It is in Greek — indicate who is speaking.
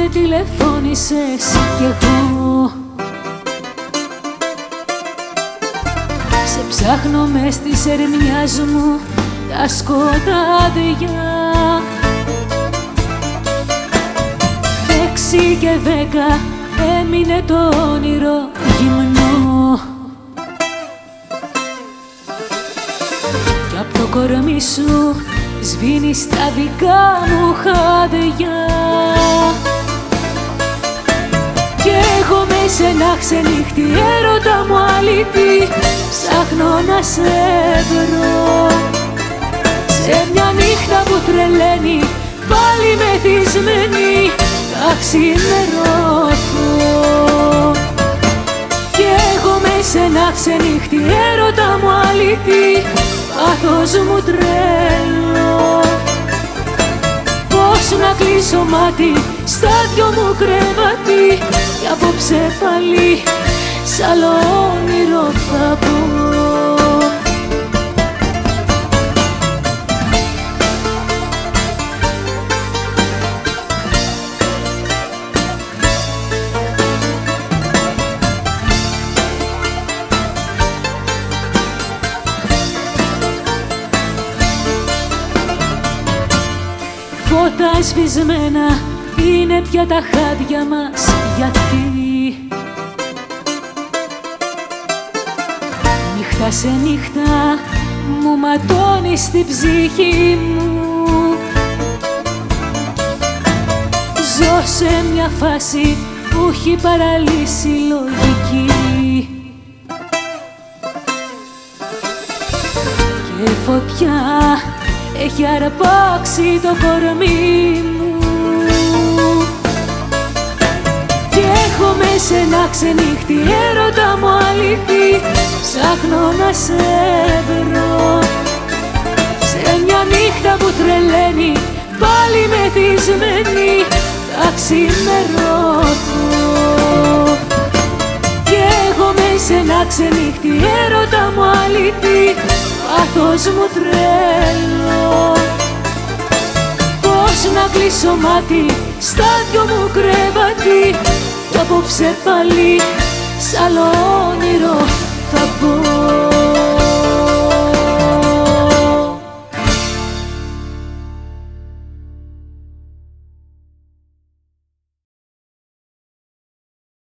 Speaker 1: Τότε τηλεφώνησες κι εγώ. Σε ψάχνω μες της ερημιάς μου τα σκοτάδια. Έξι και δέκα έμεινε το όνειρο γυμνό. Κι απ' το κορμί σου σβήνει στα δικά μου χάδια εγώ με σένα ξενύχτη έρωτα μου αλήτη ψάχνω να σε βρω. Σε μια νύχτα που τρελαίνει πάλι μεθυσμένη θα ξημερώθω. Κι εγώ με σένα ξενύχτη έρωτα μου αλήτη πάθος μου τρέλο κλείσω μάτι στα δυο μου κρεβάτι κι απόψε πάλι σ' άλλο όνειρο φώτα σβησμένα είναι πια τα χάδια μας γιατί; Νύχτα σε νύχτα μου ματώνεις την ψυχή μου. Ζω σε μια φάση που έχει παραλύσει λογική. Και φωτιά έχει αρπάξει το κορμί μου. Κι έχω με σένα ξενύχτη έρωτα μου αλήθεια ψάχνω να σε βρω. Σε μια νύχτα που τρελαίνει πάλι μεθυσμένη θα ξημερώθω. Κι εγώ με σένα ξενύχτη έρωτα μου αλήθεια πάθος μου τρέλο Πώς να κλείσω μάτι στα δυο μου κρεβάτι κι απόψε πάλι σ' άλλο όνειρο